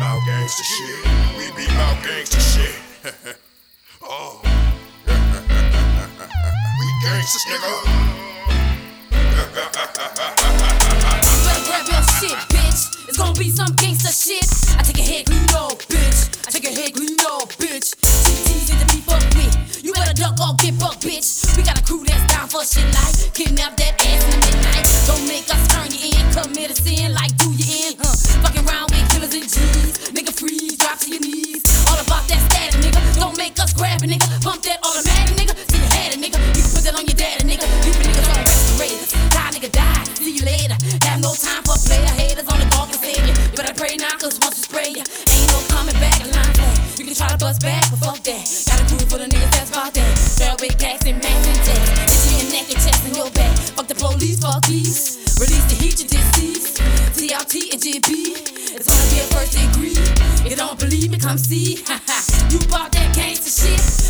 gangsta shit. We be bout gangsta shit. oh. we gangsters, nigga. grab your shit, bitch. It's gonna be some gangsta shit. I take a hit, you know, bitch. I take a hit, you, ain't no coming back. Line flat. You can try to bust back, but fuck that. Got a crew for the niggas that's about that. Trail with packs and max and text. Itchy your neck and chest and your back. Fuck the police, fuck these. Release the heat you deceased. TRT and GB. It's gonna be a first degree. If you don't believe me, come see. you bought that gangsta shit.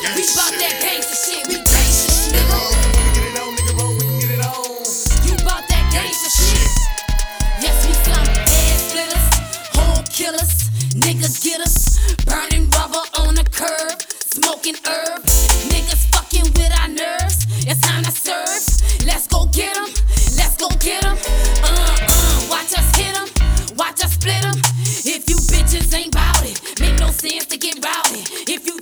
We gangsta bought that gangsta shit. We gangsters, nigga. If you wanna get it on, nigga, bro, we can get it on. You bought that gangsta shit. Yes, we some head splitters, hole killers, niggas get us, burning rubber on the curb, smoking herb. Niggas fucking with our nerves. It's time to serve. Let's go get 'em. Let's go get 'em. Uh, uh, watch us hit 'em. Watch us split 'em. If you bitches ain't bout it, make no sense to get rowdy. If you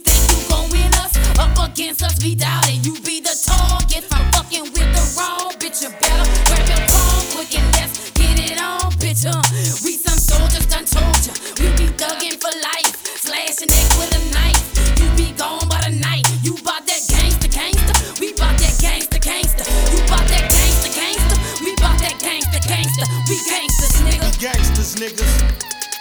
up against us, we doubt it. You be the target for fucking with the wrong bitch. You better grab your phone quick and let's get it on, bitch. Uh, we some soldiers done told ya. We be thuggin' for life, slashing neck with a knife. You be gone by the night. You bought that gangsta gangsta. We bought that gangsta gangsta. You bought that gangsta gangsta. We bought that gangsta gangsta. We gangsters, nigga. Gangsters, niggas.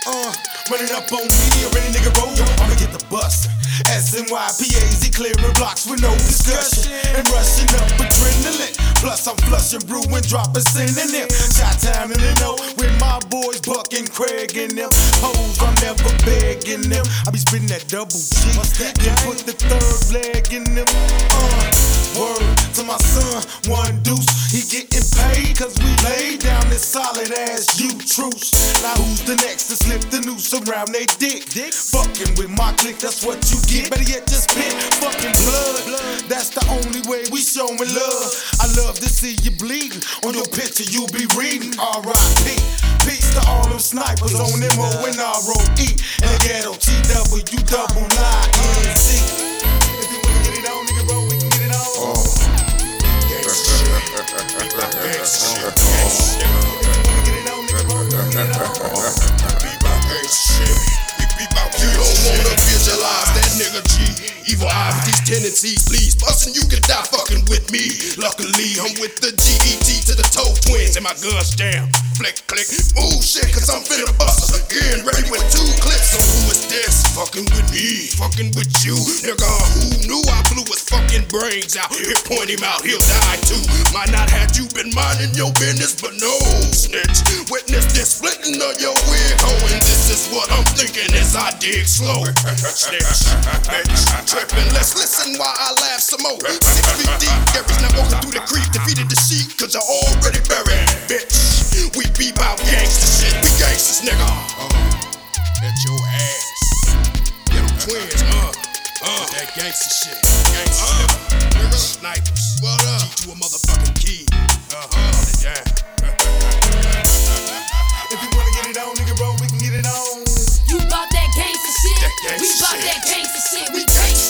Uh, run it up on me, or any nigga roll, I'ma get the bus. SNYPAZ clearing blocks with no discussion. And rushing up adrenaline. Plus, I'm flushing, brewing, dropping synonym. Shot time in the know with my boys Buck and Craig and them. Hoes, I'm never begging them. I be spitting that double G. Then put the third leg in them. Uh, word to my son, one deuce. He getting paid cause we laid down this solid ass you truce. Now who's the next to slip the noose around they dick? dick? Fucking with my clique, that's what you get. Better yet, just spit fucking blood. That's the only way we showing love. I love to see you bleeding. On your picture, you be reading R.I.P. Peace to all them snipers on MO and R.O.E. And the ghetto T.W. double I-N-Z. Evil eye with these tendencies, please. Bustin', you can die fucking with me. Luckily, I'm with the GET to the toe twins and my gun stamp. Flick, click, move shit, cause I'm finna bust again. Ready with two clips. So who is this? Fucking with me, fucking with you. Nigga, who knew I blew his fucking brains out? Here, point him out, he'll die too. Might not had you been minding your business, but no snitch. Witness this splitting of your wig, oh, and this is what I'm thinking as I dig slow. Snitch, bitch, tripping. Let's listen while I laugh some more. Six feet deep, Gary's not walking through the creek, defeated the sheep, cause you're already buried, bitch. We be bout gangsta shit, we gangsters, nigga. Uh, at your ass. Get them twins, uh, uh. That gangsta shit, gangsta uh, nigga. Snipers, what up? G to a motherfucking key. Uh we bought that gangsta shit. We gangsters,